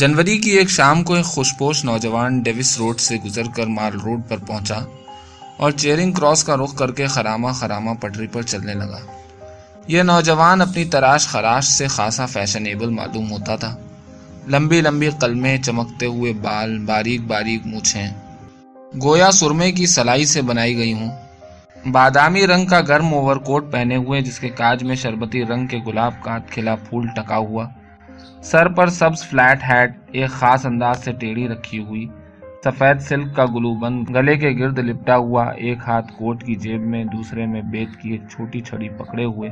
جنوری کی ایک شام کو ایک خوشپوش نوجوان ڈیوس روڈ سے گزر کر مال روڈ پر پہنچا اور چیرنگ کراس کا رخ کر کے خرامہ خرامہ پٹری پر چلنے لگا۔ یہ نوجوان اپنی تراش خراش سے خاصا فیشنیبل معلوم ہوتا تھا۔ لمبی لمبی قلمیں چمکتے ہوئے بال باریک باریک مونچھیں۔ گویا سرمے کی سلائی سے بنائی گئی ہوں۔ بادامی رنگ کا گرم اوور کوٹ پہنے ہوئے جس کے کاج میں شربتی رنگ کے گلاب کا کھلا پھول ٹکا ہوا۔ سر پر سبز فلیٹ ہیٹ ایک خاص انداز سے ٹیڑھی رکھی ہوئی، سفید سلک کا گلو بند گلے کے گرد لپٹا ہوا ایک ہاتھ کوٹ کی جیب میں، دوسرے میں بیت کی ایک چھوٹی چھڑی پکڑے ہوئے،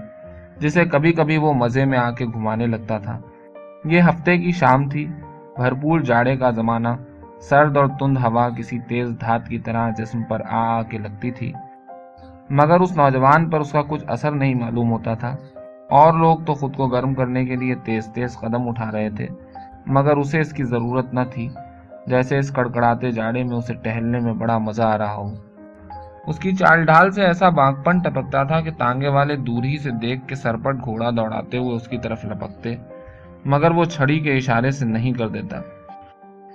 جسے کبھی کبھی وہ مزے میں آ کے گھمانے لگتا تھا۔ یہ ہفتے کی شام تھی، بھرپور جاڑے کا زمانہ، سرد اور تند ہوا کسی تیز دھات کی طرح جسم پر آ آ کے لگتی تھی۔ مگر اس نوجوان پر اس کا کچھ اثر نہیں معلوم ہوتا تھا۔ اور لوگ تو خود کو گرم کرنے کے لیے تیز تیز قدم اٹھا رہے تھے، مگر اسے اس کی ضرورت نہ تھی، جیسے اس کڑکڑاتے جاڑے میں اسے ٹہلنے میں بڑا مزہ آ رہا ہو۔ اس کی چال ڈھال سے ایسا پن ٹپکتا تھا کہ تانگے والے دور ہی سے دیکھ کے سرپٹ گھوڑا دوڑاتے ہوئے اس کی طرف لپکتے، مگر وہ چھڑی کے اشارے سے نہیں کر دیتا۔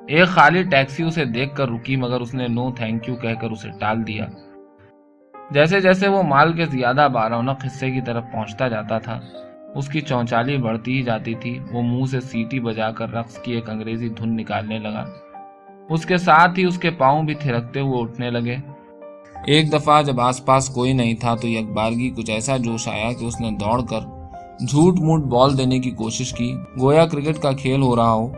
ایک خالی ٹیکسی اسے دیکھ کر رکی، مگر اس نے نو تھینک یو کہہ کر اسے ٹال دیا۔ جیسے جیسے وہ مال کے زیادہ بارونق حصے کی طرف پہنچتا جاتا تھا، اس کی چونچالی بڑھتی ہی جاتی تھی، وہ منہ سے سیٹی بجا کر رقص کی ایک انگریزی دھن نکالنے لگا۔ اس کے ساتھ ہی اس کے پاؤں بھی تھرکتے ہوئے اٹھنے لگے۔ ایک دفعہ جب آس پاس کوئی نہیں تھا تو یک بارگی کچھ ایسا جوش آیا کہ اس نے دوڑ کر جھوٹ موٹ بال دینے کی کوشش کی۔ گویا کرکٹ کا کھیل ہو رہا ہو۔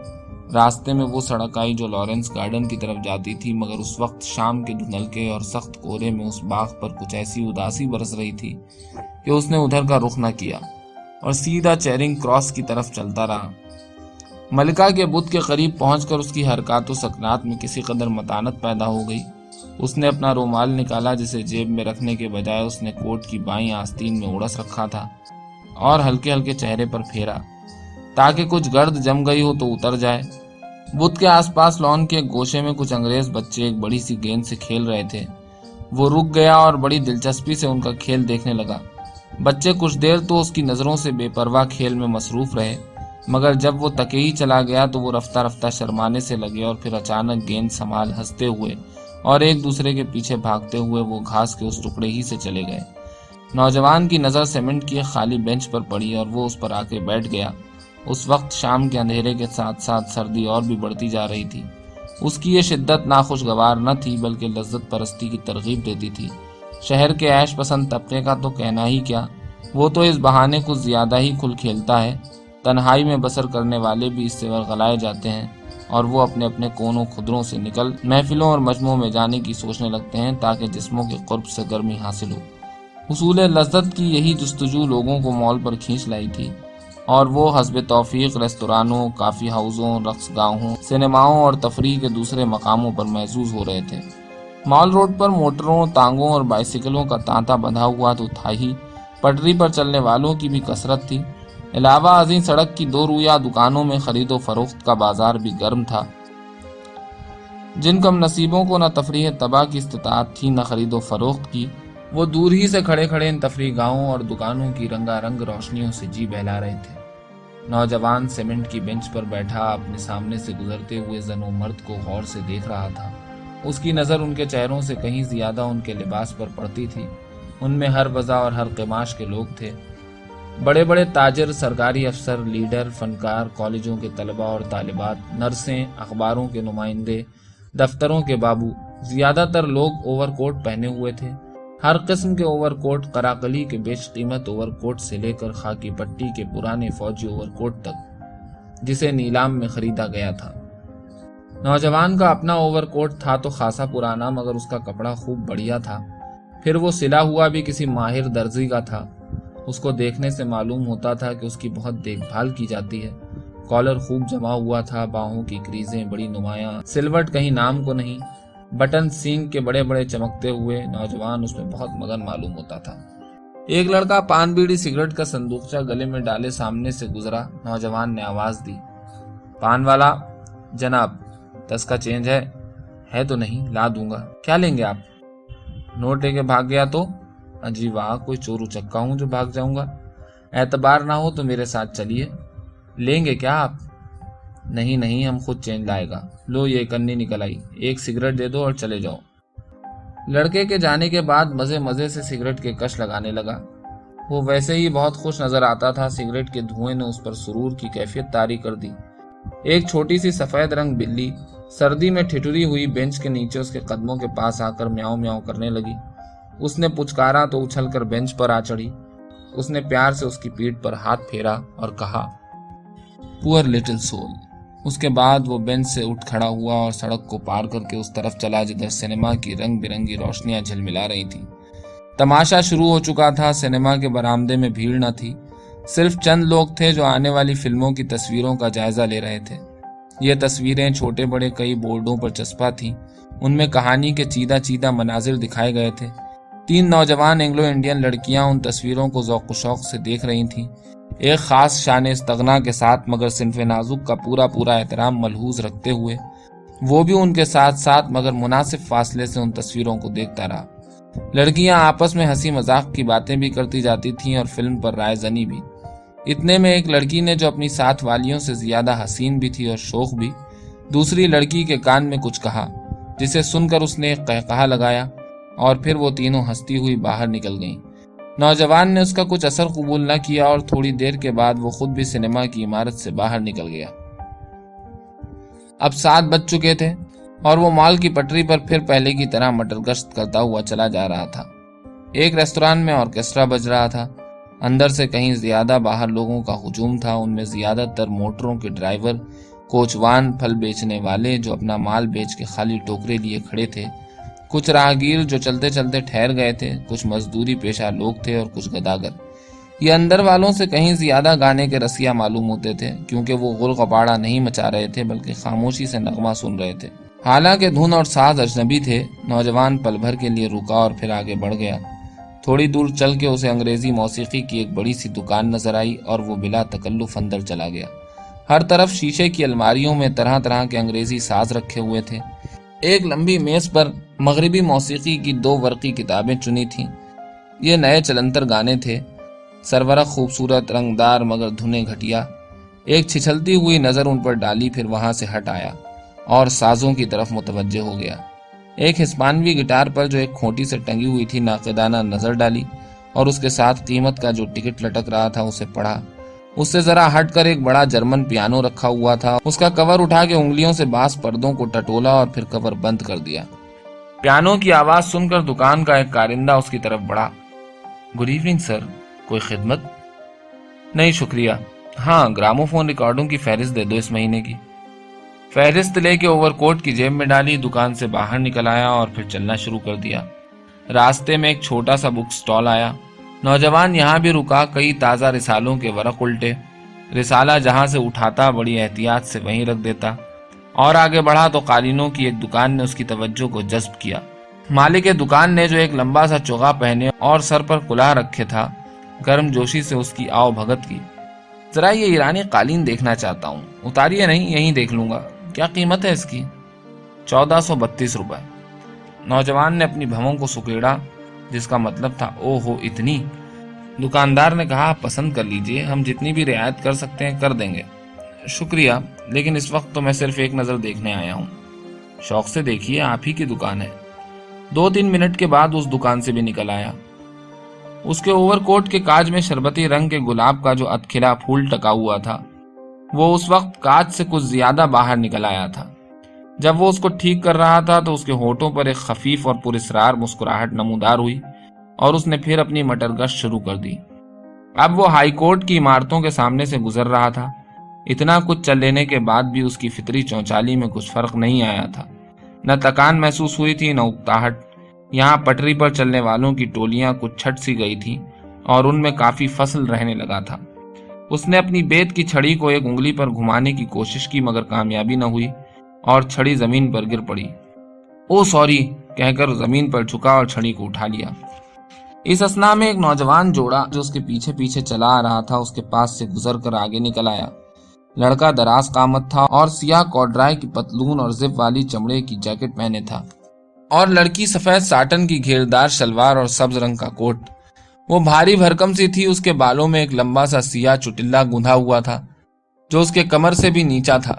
راستے میں وہ سڑک آئی جو لارنس گارڈن کی طرف جاتی تھی، مگر اس وقت شام کے دھنلکے اور سخت کورے میں اس باغ پر کچھ ایسی اداسی برس رہی تھی کہ اس نے ادھر کا رخ نہ کیا اور سیدھا چیرنگ کراس کی طرف چلتا رہا۔ ملکہ کے بدھ کے قریب پہنچ کر اس کی حرکات و سکنات میں کسی قدر متانت پیدا ہو گئی۔ اس نے اپنا رومال نکالا جسے جیب میں رکھنے کے بجائے اس نے کوٹ کی بائیں آستین میں اڑس رکھا تھا اور ہلکے ہلکے چہرے پر پھیرا۔ تاکہ کچھ گرد جم گئی ہو تو اتر جائے۔ بدھ کے آس پاس لون کے گوشے میں کچھ انگریز بچے ایک بڑی سی گیند سے کھیل رہے تھے۔ وہ رک گیا اور بڑی دلچسپی سے ان کا کھیل دیکھنے لگا۔ بچے کچھ دیر تو اس کی نظروں سے بے پرواہ کھیل میں مصروف رہے، مگر جب وہ تکے ہی چلا گیا تو وہ رفتہ رفتہ شرمانے سے لگے اور پھر اچانک گیند سنبھال ہنستے ہوئے اور ایک دوسرے کے پیچھے بھاگتے ہوئے وہ گھاس کے اس ٹکڑے ہی سے چلے گئے۔ نوجوان کی نظر سیمنٹ کی خالی بینچ پر پڑی اور وہ اس پر آ کے بیٹھ گیا۔ اس وقت شام کے اندھیرے کے ساتھ ساتھ سردی اور بھی بڑھتی جا رہی تھی۔ اس کی یہ شدت ناخوشگوار نہ تھی، بلکہ لذت پرستی کی ترغیب دیتی تھی۔ شہر کے عیش پسند طبقے کا تو کہنا ہی کیا، وہ تو اس بہانے کو زیادہ ہی کھل کھیلتا ہے۔ تنہائی میں بسر کرنے والے بھی اس سے ورغلائے جاتے ہیں اور وہ اپنے اپنے کونوں خدروں سے نکل محفلوں اور مجموعوں میں جانے کی سوچنے لگتے ہیں تاکہ جسموں کے قرب سے گرمی حاصل ہو۔ حصول لذت کی یہی جستجو لوگوں کو مال پر کھینچ لائی تھی۔ اور وہ حسب توفیق ریستورانوں کافی ہاؤسوں رقص گاہوں سنیماؤں اور تفریح کے دوسرے مقاموں پر محسوس ہو رہے تھے۔ مال روڈ پر موٹروں تانگوں اور بائسیکلوں کا تانتا بندھا ہوا تو تھا ہی۔ پٹری پر چلنے والوں کی بھی کثرت تھی۔ علاوہ ازیں سڑک کی دو رویا دکانوں میں خرید و فروخت کا بازار بھی گرم تھا۔ جن کم نصیبوں کو نہ تفریح تباہ کی استطاعت تھی، نہ خرید و فروخت کی۔ وہ دور ہی سے کھڑے کھڑے ان تفریح گاہوں اور دکانوں کی رنگا رنگ روشنیوں سے جی بہلا رہے تھے۔ نوجوان سیمنٹ کی بینچ پر بیٹھا اپنے سامنے سے گزرتے ہوئے زن و مرد کو غور سے دیکھ رہا تھا۔ اس کی نظر ان کے چہروں سے کہیں زیادہ ان کے لباس پر پڑتی تھی۔ ان میں ہر وضع اور ہر قماش کے لوگ تھے۔ بڑے بڑے تاجر، سرکاری افسر، لیڈر، فنکار، کالجوں کے طلبہ اور طالبات، نرسیں، اخباروں کے نمائندے، دفتروں کے بابو، زیادہ تر لوگ اوور کوٹ پہنے ہوئے تھے۔ ہر قسم کے اوور کوٹ کراکلی کے بیچ قیمت اوور کوٹ سے لے کر خاکی پٹی کے پرانے فوجی اوور کوٹ تک، جسے نیلام میں خریدا گیا تھا۔ نوجوان کا اپنا اوور کوٹ تھا تو خاصا پرانا، مگر اس کا کپڑا خوب بڑھیا تھا۔ پھر وہ سلا ہوا بھی کسی ماہر درزی کا تھا۔ اس کو دیکھنے سے معلوم ہوتا تھا کہ اس کی بہت دیکھ بھال کی جاتی ہے۔ کالر خوب جمع ہوا تھا، باہوں کی کریزیں بڑی نمایاں۔ سلوٹ کہیں نام کو نہیں بٹن سینگ کے بڑے بڑے چمکتے ہوئے نوجوان اس میں بہت مگن معلوم ہوتا تھا۔ ایک لڑکا پان بیڑی سگریٹ کا صندوقچہ گلے میں ڈالے سامنے سے گزرا۔ نوجوان نے آواز دی۔ پان والا، جناب دس کا چینج ہے۔ ہے تو نہیں، لا دوں گا۔ کیا لیں گے آپ؟ نوٹ لے کے بھاگ گیا تو؟ جی واہ کوئی چور چکا ہوں جو بھاگ جاؤں گا۔ اعتبار نہ ہو تو میرے ساتھ چلیے۔ لیں گے کیا آپ؟ نہیں نہیں، ہم خود چینج لائے گا۔ لو، یہ کنی نکل آئی۔ ایک سگریٹ دے دو اور چلے جاؤ۔ لڑکے کے جانے کے بعد مزے مزے سے سگریٹ کے کش لگانے لگا۔ وہ ویسے ہی بہت خوش نظر آتا تھا، سگریٹ کے دھوئیں نے اس پر سرور کی کیفیت تاری کر دی۔ ایک چھوٹی سی سفید رنگ بلی سردی میں ٹھٹری ہوئی بینچ کے نیچے اس کے قدموں کے پاس آ کر میاؤ میاؤ کرنے لگی۔ اس نے پچکارا تو اچھل کر بینچ پر آ چڑھی۔ اس نے پیار سے اس کی پیٹ پر ہاتھ پھیرا اور کہا، پور لٹل سول۔ اس کے بعد وہ بینچ سے اٹھ کھڑا ہوا اور سڑک کو پار کر کے اس طرف چلا جدھر سنیما کی رنگ برنگی روشنیاں جھلملا رہی تھی تماشا شروع ہو چکا تھا، سنیما کے برآمدے میں بھیڑ نہ تھی۔ صرف چند لوگ تھے جو آنے والی فلموں کی تصویروں کا جائزہ لے رہے تھے۔ یہ تصویریں چھوٹے بڑے کئی بورڈوں پر چسپا تھیں۔ ان میں کہانی کے چیدہ چیدہ مناظر دکھائے گئے تھے۔ تین نوجوان انگلو انڈین لڑکیاں ان تصویروں کو ذوق و شوق سے دیکھ رہی تھیں۔ ایک خاص شان استغنا کے ساتھ، مگر صنف نازک کا پورا پورا احترام ملحوظ رکھتے ہوئے، وہ بھی ان کے ساتھ ساتھ، مگر مناسب فاصلے سے ان تصویروں کو دیکھتا رہا۔ لڑکیاں آپس میں ہنسی مذاق کی باتیں بھی کرتی جاتی تھیں اور فلم پر رائے زنی بھی۔ اتنے میں ایک لڑکی نے جو اپنی ساتھ والیوں سے زیادہ حسین بھی تھی اور شوق بھی، دوسری لڑکی کے کان میں کچھ کہا، جسے سن کر اس نے ایک قہقہ لگایا اور پھر وہ تینوں ہنستی ہوئی باہر نکل گئیں۔ نوجوان نے اس کا کچھ اثر قبول نہ کیا اور تھوڑی دیر کے بعد وہ خود بھی سنیما کی عمارت سے باہر نکل گیا۔ اب سات بج چکے تھے اور وہ مال کی پٹری پر پھر پہلے کی طرح مٹر گشت کرتا ہوا چلا جا رہا تھا۔ ایک ریستوران میں آرکیسٹرا بج رہا تھا۔ اندر سے کہیں زیادہ باہر لوگوں کا ہجوم تھا۔ ان میں زیادہ تر موٹروں کے ڈرائیور، کوچوان، پھل بیچنے والے جو اپنا مال بیچ کے خالی ٹوکرے لیے کھڑے تھے کچھ راہگیر جو چلتے چلتے ٹھہر گئے تھے، کچھ مزدوری پیشہ لوگ تھے اور کچھ گداگر۔ یہ اندر والوں سے کہیں زیادہ گانے کے رسیا معلوم ہوتے تھے، کیونکہ وہ غل قباڑا نہیں مچا رہے تھے، بلکہ خاموشی سے نغمہ سن رہے تھے۔ حالانکہ دھن اور ساز اجنبی تھے، نوجوان پل بھر کے لیے رکا اور پھر آگے بڑھ گیا۔ تھوڑی دور چل کے اسے انگریزی موسیقی کی ایک بڑی سی دکان نظر آئی اور وہ بلا تکلف اندر چلا گیا۔ ہر طرف شیشے کی الماریوں میں طرح طرح کے انگریزی ساز رکھے ہوئے تھے۔ ایک لمبی میز پر مغربی موسیقی کی دو ورقی کتابیں چنی تھیں۔ یہ نئے چلنتر گانے تھے۔ سرورق خوبصورت رنگدار مگر دھنے گھٹیا۔ ایک چھچلتی ہوئی نظر ان پر ڈالی، پھر وہاں سے ہٹ آیا اور سازوں کی طرف متوجہ ہو گیا۔ ایک ہسپانوی گٹار پر جو ایک کھوٹی سے ٹنگی ہوئی تھی، ناقدانہ نظر ڈالی اور اس کے ساتھ قیمت کا جو ٹکٹ لٹک رہا تھا، اسے پڑھا۔ اس سے ذرا ہٹ کر ایک بڑا جرمن پیانو رکھا ہوا تھا۔ اس کا کور اٹھا کے انگلیوں سے باس پردوں کو ٹٹولا اور پھر کور بند کر دیا۔ پیانو کی آواز سن کر دکان کا ایک کارندہ اس کی طرف بڑھا۔ گڈ ایوننگ سر، کوئی خدمت؟ نہیں، شکریہ۔ ہاں گرامو فون ریکارڈوں کی فہرست دے دو اس مہینے کی۔ فہرست لے کے اوور کوٹ کی جیب میں ڈالی، دکان سے باہر نکل آیا اور پھر چلنا شروع کر دیا۔ راستے میں ایک چھوٹا سا بک سٹال آیا۔ نوجوان یہاں بھی رکا، کئی تازہ رسالوں کے ورق الٹے۔ رسالہ جہاں سے اٹھاتا، بڑی احتیاط سے وہیں رکھ دیتا۔ اور آگے بڑھا تو قالینوں کی ایک دکان نے اس کی توجہ کو جذب کیا۔ مالک دکان نے جو ایک لمبا سا چوگا پہنے اور سر پر کلا رکھے تھا، گرم جوشی سے اس کی آؤ بھگت کی۔ ذرا یہ ایرانی قالین دیکھنا چاہتا ہوں۔ اتاریے نہیں، یہیں دیکھ لوں گا۔ کیا قیمت ہے اس کی؟ چودہ سو بتیس روپے۔ نوجوان نے اپنی بھموں کو سکیڑا جس کا مطلب تھا او ہو اتنی دکاندار نے کہا، پسند کر لیجیے، ہم جتنی بھی رعایت کر سکتے ہیں کر دیں گے۔ شکریہ، لیکن اس وقت تو میں صرف ایک نظر دیکھنے آیا ہوں۔ شوق سے دیکھیے، آپ ہی کی دکان ہے۔ دو تین منٹ کے بعد اس دکان سے بھی نکل آیا۔ اس کے اوور کوٹ کے کاج میں شربتی رنگ کے گلاب کا جو اتکھلا پھول ٹکا ہوا تھا، وہ اس وقت کاج سے کچھ زیادہ باہر نکل آیا تھا۔ جب وہ اس کو ٹھیک کر رہا تھا تو اس کے ہوٹوں پر ایک خفیف اور پرسرار مسکراہٹ نمودار ہوئی اور اس نے پھر اپنی مٹر گشت شروع کر دی۔ اب وہ ہائی کورٹ کی عمارتوں کے سامنے سے گزر رہا تھا۔ اتنا کچھ چل لینے کے بعد بھی اس کی فطری چونچالی میں کچھ فرق نہیں آیا تھا۔ نہ تکان محسوس ہوئی تھی، نہ اکتاہٹ۔ یہاں پٹری پر چلنے والوں کی ٹولیاں کچھ چھٹ سی گئی تھی اور ان میں کافی فصل رہنے لگا تھا۔ اس نے اپنی بیت کی چھڑی کو ایک انگلی پر گھمانے کی کوشش کی، مگر کامیابی نہ ہوئی۔ اور چھڑی زمین پر گر پڑی۔ او سوری، کہہ کر زمین پر چھکا اور چھڑی کو اٹھا لیا۔ اس اسنا میں ایک نوجوان جوڑا جو اس کے پیچھے پیچھے چلا آ رہا تھا، اس کے پاس سے گزر کر آگے نکل آیا۔ لڑکا دراز قامت تھا اور سیاہ کوڈرائے کی پتلون اور زپ والی چمڑے کی جیکٹ پہنے تھا۔ اور لڑکی سفید ساٹن کی گھیردار شلوار اور سبز رنگ کا کوٹ۔ وہ بھاری بھرکم سی تھی، اس کے بالوں میں ایک لمبا سا سیاہ چٹلا گندھا ہوا تھا، جو اس کے کمر سے بھی نیچا تھا۔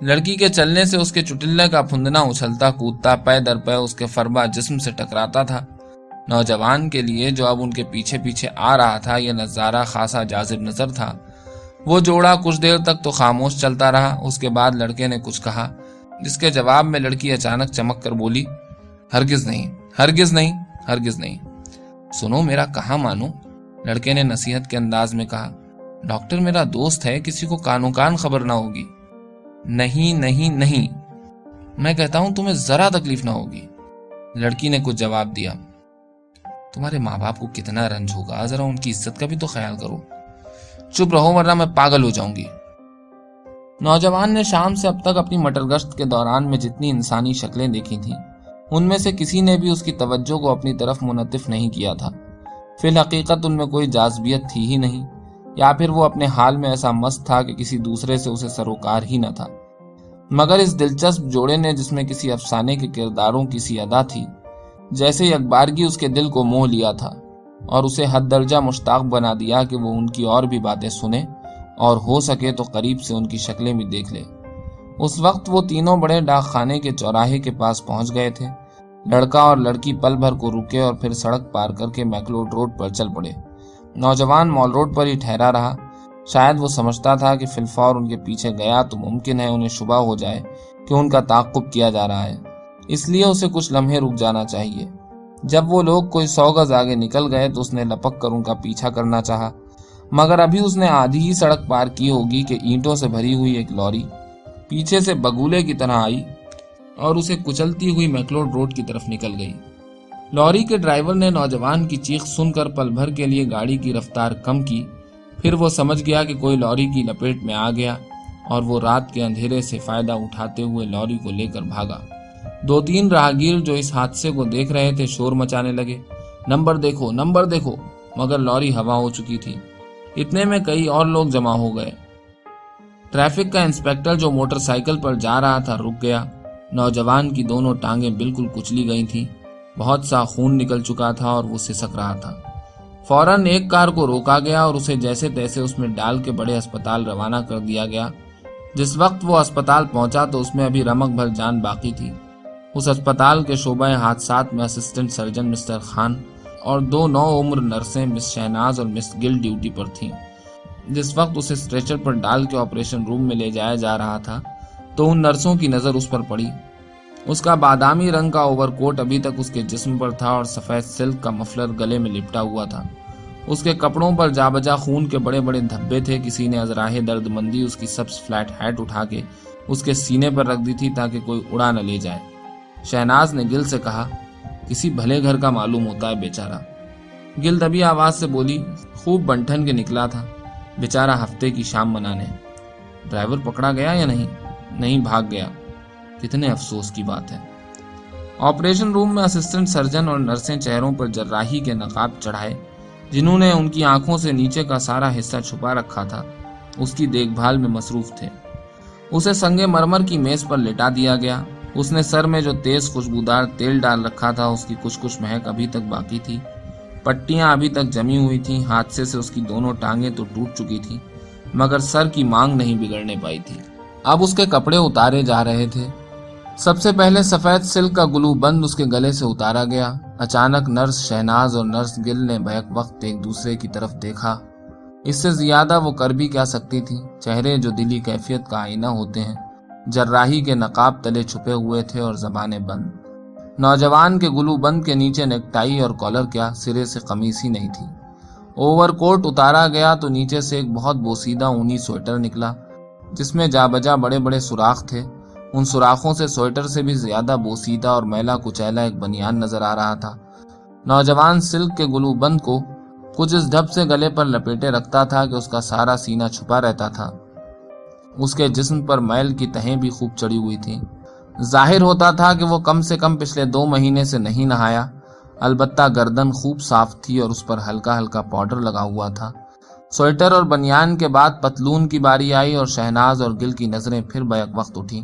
لڑکی کے چلنے سے اس کے چٹلے کا پھندنا اچھلتا، کودتا، پے در پے اس کے فربا جسم سے ٹکراتا تھا۔ نوجوان کے لیے جو اب ان کے پیچھے پیچھے آ رہا تھا، یہ نظارہ خاصا جازب نظر تھا۔ وہ جوڑا کچھ دیر تک تو خاموش چلتا رہا۔ اس کے بعد لڑکے نے کچھ کہا، جس کے جواب میں لڑکی اچانک چمک کر بولی، ہرگز نہیں ہرگز نہیں ہرگز نہیں۔ سنو میرا، کہاں مانو؟ لڑکے نے نصیحت کے انداز میں کہا، ڈاکٹر میرا دوست ہے، کسی کو کانو کان خبر نہ ہوگی۔ نہیں نہیں نہیں۔ میں کہتا ہوں تمہیں ذرا تکلیف نہ ہوگی۔ لڑکی نے کچھ جواب دیا۔ تمہارے ماں باپ کو کتنا رنج ہوگا، ذرا ان کی عزت کا بھی تو خیال کرو۔ چپ رہو ورنہ میں پاگل ہو جاؤں گی۔ نوجوان نے شام سے اب تک اپنی مٹر گشت کے دوران میں جتنی انسانی شکلیں دیکھی تھیں، ان میں سے کسی نے بھی اس کی توجہ کو اپنی طرف منطف نہیں کیا تھا۔ فی الحقیقت ان میں کوئی جازبیت تھی ہی نہیں۔ یا پھر وہ اپنے حال میں ایسا مست تھا کہ کسی دوسرے سے اسے سروکار ہی نہ تھا۔ مگر اس دلچسپ جوڑے نے جس میں کسی افسانے کے کرداروں کی سی ادا تھی، جیسے یکبارگی اس کے دل کو موہ لیا تھا اور اسے حد درجہ مشتاق بنا دیا کہ وہ ان کی اور بھی باتیں سنے اور ہو سکے تو قریب سے ان کی شکلیں بھی دیکھ لے۔ اس وقت وہ تینوں بڑے ڈاک خانے کے چوراہے کے پاس پہنچ گئے تھے۔ لڑکا اور لڑکی پل بھر کو رکے اور پھر سڑک پار کر کے میکلوڈ روڈ پر چل پڑے۔ نوجوان مال روڈ پر ہی ٹھہرا رہا۔ شاید وہ سمجھتا تھا کہ فلفور ان کے پیچھے گیا تو ممکن ہے انہیں شبہ ہو جائے کہ ان کا تعقب کیا جا رہا ہے۔ اس لیے اسے کچھ لمحے رک جانا چاہیے۔ جب وہ لوگ کوئی سو گز آگے نکل گئے تو اس نے لپک کر ان کا پیچھا کرنا چاہا۔ مگر ابھی اس نے آدھی ہی سڑک پار کی ہوگی کہ اینٹوں سے بھری ہوئی ایک لوری پیچھے سے بگولے کی طرح آئی اور اسے کچلتی ہوئی میکلوڈ روڈ کی طرف نکل گئی۔ لوری کے ڈرائیور نے نوجوان کی چیخ سن کر پل بھر کے لیے گاڑی کی رفتار کم کی۔ پھر وہ سمجھ گیا کہ کوئی لوری کی لپیٹ میں آ گیا اور وہ رات کے اندھیرے سے فائدہ اٹھاتے ہوئے لوری کو لے کر بھاگا۔ دو تین راہگیر جو اس حادثے کو دیکھ رہے تھے شور مچانے لگے۔ نمبر دیکھو نمبر دیکھو، مگر لوری ہوا ہو چکی تھی۔ اتنے میں کئی اور لوگ جمع ہو گئے۔ ٹریفک کا انسپیکٹر جو موٹر سائیکل پر جا رہا تھا رک گیا۔ نوجوان کی دونوں ٹانگیں بالکل کچلی گئی تھی بہت سا خون نکل چکا تھا اور وہ سسک رہا تھا۔ فوراً ایک کار کو روکا گیا اور اسے جیسے تیسے اس میں ڈال کے بڑے اسپتال روانہ کر دیا گیا۔ جس وقت وہ اسپتال پہنچا تو اس میں ابھی رمک بھر جان باقی تھی۔ اس اسپتال کے شعبہ حادثات میں اسسٹنٹ سرجن مسٹر خان اور دو نو عمر نرسیں مس شہناز اور مس گل ڈیوٹی پر تھیں۔ جس وقت اسے اسٹریچر پر ڈال کے آپریشن روم میں لے جایا جا رہا تھا تو ان نرسوں کی نظر اس پر پڑی۔ اس کا بادامی رنگ کا اوور کوٹ ابھی تک اس کے جسم پر تھا اور سفید سلک کا مفلر گلے میں لپٹا ہوا تھا۔ اس کے کپڑوں پر جا بجا خون کے بڑے بڑے دھبے تھے۔ کسی نے ازراہ درد مندی اس کی سبز فلیٹ ہیٹ اٹھا کے اس کے سینے پر رکھ دی تھی تاکہ کوئی اڑا نہ لے جائے۔ شہناز نے گل سے کہا، کسی بھلے گھر کا معلوم ہوتا ہے بیچارہ۔ گل دبی آواز سے بولی، خوب بنٹھن کے نکلا تھا۔ بیچارہ ہفتے کی شام منانے۔ ڈرائیور پکڑا گیا یا نہیں؟ نہیں، بھاگ گیا۔ کتنے افسوس کی بات ہے۔ آپریشن روم میں اسسٹنٹ سرجن اور نرسیں چہروں پر جراحی کے نقاب چڑھائے، جنہوں نے ان کی آنکھوں سے نیچے کا سارا حصہ چھپا رکھا تھا، اس کی دیکھ بھال میں مصروف تھے۔ اسے سنگے مرمر کی میز پر لٹا دیا گیا۔ اس نے سر میں جو تیز خوشبودار تیل ڈال رکھا تھا، اس کی کچھ کچھ مہک ابھی تک باقی تھی۔ پٹیاں ابھی تک جمی ہوئی تھیں، حادثے سے اس کی دونوں ٹانگیں تو ٹوٹ چکی تھی مگر سر کی مانگ نہیں بگڑنے پائی تھی۔ اب اس کے کپڑے اتارے جا رہے تھے۔ سب سے پہلے سفید سلک کا گلو بند اس کے گلے سے اتارا گیا۔ اچانک نرس شہناز اور نرس گل نے بیک وقت ایک دوسرے کی طرف دیکھا۔ اس سے زیادہ وہ کر بھی کیا سکتی تھی۔ چہرے جو دلی کیفیت کا آئینہ ہوتے ہیں، جراحی کے نقاب تلے چھپے ہوئے تھے اور زبانیں بند۔ نوجوان کے گلو بند کے نیچے نیکٹائی اور کالر کیا سرے سے قمیص ہی نہیں تھی۔ اوور کوٹ اتارا گیا تو نیچے سے ایک بہت بوسیدہ اونی سویٹر نکلا، جس میں جا بجا بڑے بڑے سوراخ تھے۔ ان سوراخوں سے سویٹر سے بھی زیادہ بوسیدہ اور میلا کچیلا ایک بنیان نظر آ رہا تھا۔ نوجوان سلک کے گلو بند کو کچھ اس ڈھب سے گلے پر لپیٹے رکھتا تھا کہ اس کا سارا سینہ چھپا رہتا تھا۔ اس کے جسم پر میل کی تہیں بھی خوب چڑی ہوئی تھی ظاہر ہوتا تھا کہ وہ کم سے کم پچھلے دو مہینے سے نہیں نہایا۔ البتہ گردن خوب صاف تھی اور اس پر ہلکا ہلکا پاؤڈر لگا ہوا تھا۔ سویٹر اور بنیان کے بعد پتلون کی باری آئی اور شہناز اور گل کی نظریں پھر بیک وقت اٹھی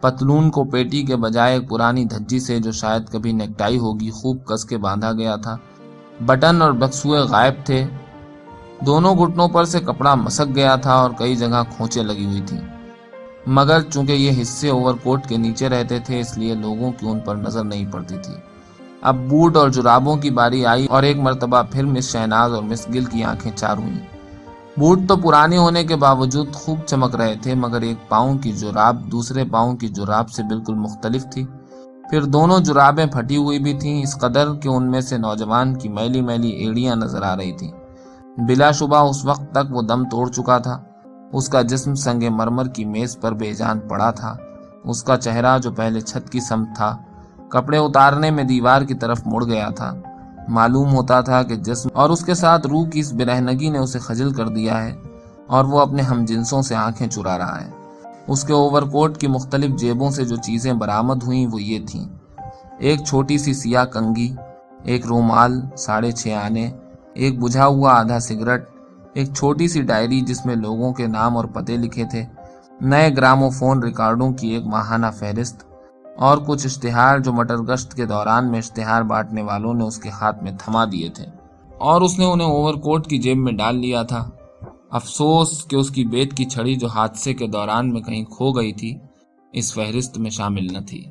پتلون کو پیٹی کے بجائے ایک پرانی دھجی سے جو شاید کبھی نیکٹائی ہوگی خوب کس کے باندھا گیا تھا۔ بٹن اور بکسوئے غائب تھے۔ دونوں گھٹنوں پر سے کپڑا مسک گیا تھا اور کئی جگہ کھونچے لگی ہوئی تھی مگر چونکہ یہ حصے اوور کوٹ کے نیچے رہتے تھے، اس لیے لوگوں کی ان پر نظر نہیں پڑتی تھی۔ اب بوٹ اور جرابوں کی باری آئی اور ایک مرتبہ پھر مس شہناز اور مس گل کی آنکھیں چار ہوئیں۔ بوٹ تو پرانے ہونے کے باوجود خوب چمک رہے تھے، مگر ایک پاؤں کی جراب دوسرے پاؤں کی جراب سے بالکل مختلف تھی۔ پھر دونوں جرابیں پھٹی ہوئی بھی تھیں، اس قدر کہ ان میں سے نوجوان کی میلی میلی ایڑیاں نظر آ رہی تھیں۔ بلا شبہ اس وقت تک وہ دم توڑ چکا تھا۔ اس کا جسم سنگ مرمر کی میز پر بے جان پڑا تھا۔ اس کا چہرہ جو پہلے چھت کی سمت تھا، کپڑے اتارنے میں دیوار کی طرف مڑ گیا تھا۔ معلوم ہوتا تھا کہ جسم اور اس کے ساتھ روح کی اس برہنگی نے اسے خجل کر دیا ہے اور وہ اپنے ہم جنسوں سے آنکھیں چرا رہا ہے۔ اس کے اوور کوٹ کی مختلف جیبوں سے جو چیزیں برآمد ہوئیں وہ یہ تھیں۔ ایک چھوٹی سی سیاہ کنگھی، ایک رومال، ساڑھے چھ آنے، ایک بجھا ہوا آدھا سگریٹ، ایک چھوٹی سی ڈائری جس میں لوگوں کے نام اور پتے لکھے تھے، نئے گرامو فون ریکارڈوں کی ایک ماہانہ فہرست۔ اور کچھ اشتہار جو مٹر گشت کے دوران میں اشتہار بانٹنے والوں نے اس کے ہاتھ میں تھما دیے تھے۔ اور اس نے انہیں اوور کوٹ کی جیب میں ڈال لیا تھا۔ افسوس کہ اس کی بیت کی چھڑی جو حادثے کے دوران میں کہیں کھو گئی تھی، اس فہرست میں شامل نہ تھی۔